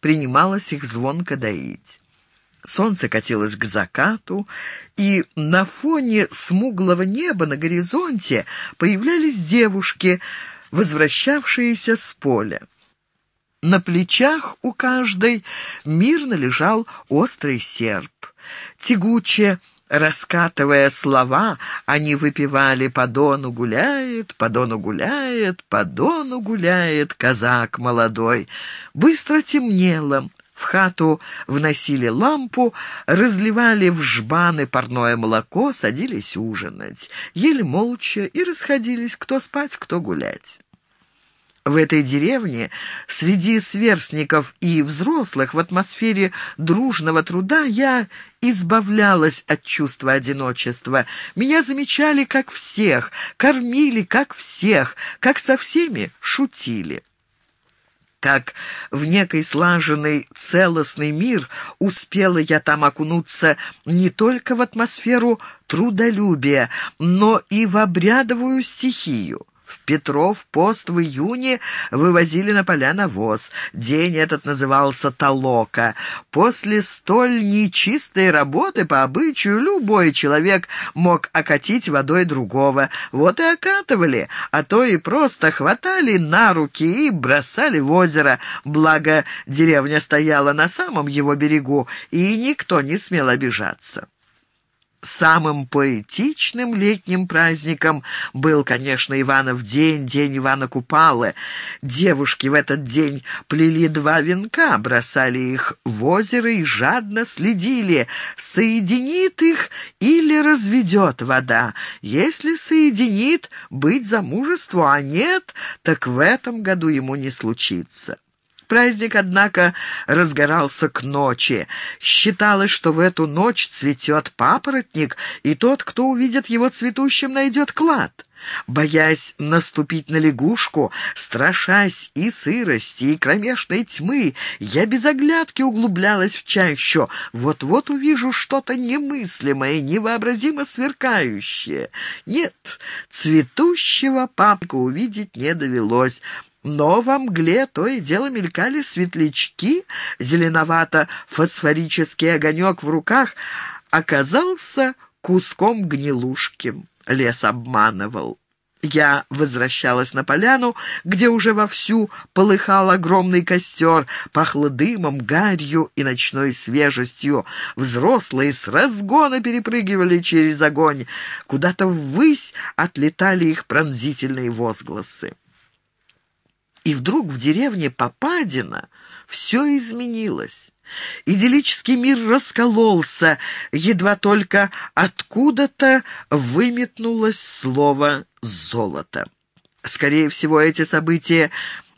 принималась их звонко доить. Солнце катилось к закату, и на фоне смуглого неба на горизонте появлялись девушки, возвращавшиеся с поля. На плечах у каждой мирно лежал острый серп. Тягуче раскатывая слова, они выпивали «По дону гуляет, по дону гуляет, по дону гуляет казак молодой». Быстро темнело. В хату вносили лампу, разливали в жбаны парное молоко, садились ужинать. Ели молча и расходились, кто спать, кто гулять. В этой деревне, среди сверстников и взрослых, в атмосфере дружного труда, я избавлялась от чувства одиночества. Меня замечали как всех, кормили как всех, как со всеми шутили как в некий слаженный целостный мир успела я там окунуться не только в атмосферу трудолюбия, но и в обрядовую стихию. В Петров пост в июне вывозили на поля навоз. День этот назывался Толока. После столь нечистой работы, по обычаю, любой человек мог окатить водой другого. Вот и окатывали, а то и просто хватали на руки и бросали в озеро. Благо, деревня стояла на самом его берегу, и никто не смел обижаться. Самым поэтичным летним праздником был, конечно, Иванов день, день Ивана Купалы. Девушки в этот день плели два венка, бросали их в озеро и жадно следили, соединит их или разведет вода. Если соединит, быть замужеству, а нет, так в этом году ему не случится. Праздник, однако, разгорался к ночи. Считалось, что в эту ночь цветет папоротник, и тот, кто увидит его цветущим, найдет клад. Боясь наступить на лягушку, страшась и сырости, и кромешной тьмы, я без оглядки углублялась в чащу. Вот-вот увижу что-то немыслимое, невообразимо сверкающее. Нет, цветущего папка увидеть не довелось. Но во мгле то и дело мелькали светлячки, зеленовато-фосфорический огонек в руках оказался куском гнилушки. Лес обманывал. Я возвращалась на поляну, где уже вовсю полыхал огромный костер, пахло дымом, гарью и ночной свежестью. Взрослые с разгона перепрыгивали через огонь. Куда-то ввысь отлетали их пронзительные возгласы. И вдруг в деревне Попадина все изменилось. Идиллический мир раскололся, едва только откуда-то выметнулось слово «золото». Скорее всего, эти события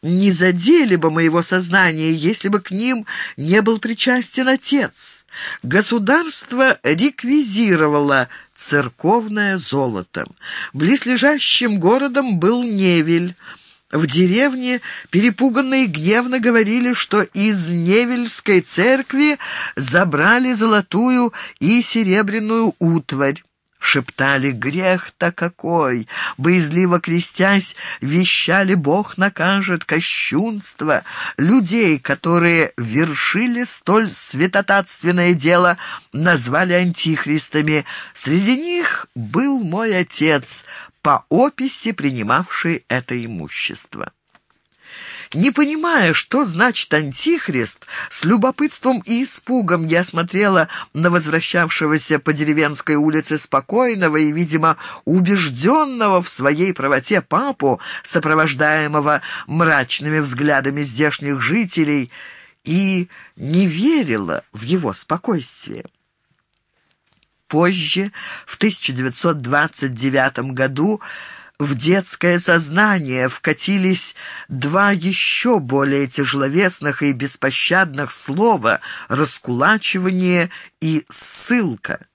не задели бы моего сознания, если бы к ним не был причастен отец. Государство реквизировало церковное золото. Близлежащим городом был Невель – в деревне перепуганные гневно говорили, что из Невельской церкви забрали золотую и серебряную утварь. Шептали «Грех-то какой!» Боязливо крестясь, вещали «Бог накажет кощунство!» Людей, которые вершили столь святотатственное дело, назвали антихристами. Среди них был мой отец, по описи принимавший это имущество. Не понимая, что значит антихрист, с любопытством и испугом я смотрела на возвращавшегося по деревенской улице спокойного и, видимо, убежденного в своей правоте папу, сопровождаемого мрачными взглядами здешних жителей, и не верила в его спокойствие. Позже, в 1929 году, в детское сознание вкатились два еще более тяжеловесных и беспощадных слова «раскулачивание» и «ссылка».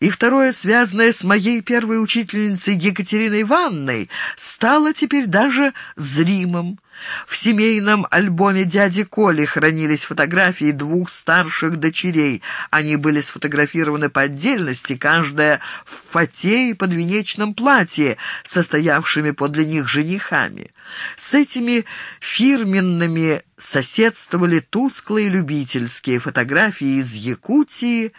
И второе, связанное с моей первой учительницей Екатериной Ивановной, стало теперь даже зримым. В семейном альбоме дяди Коли хранились фотографии двух старших дочерей. Они были сфотографированы по отдельности, каждая в фате и подвенечном платье, состоявшими подле них женихами. С этими фирменными соседствовали тусклые любительские фотографии из Якутии,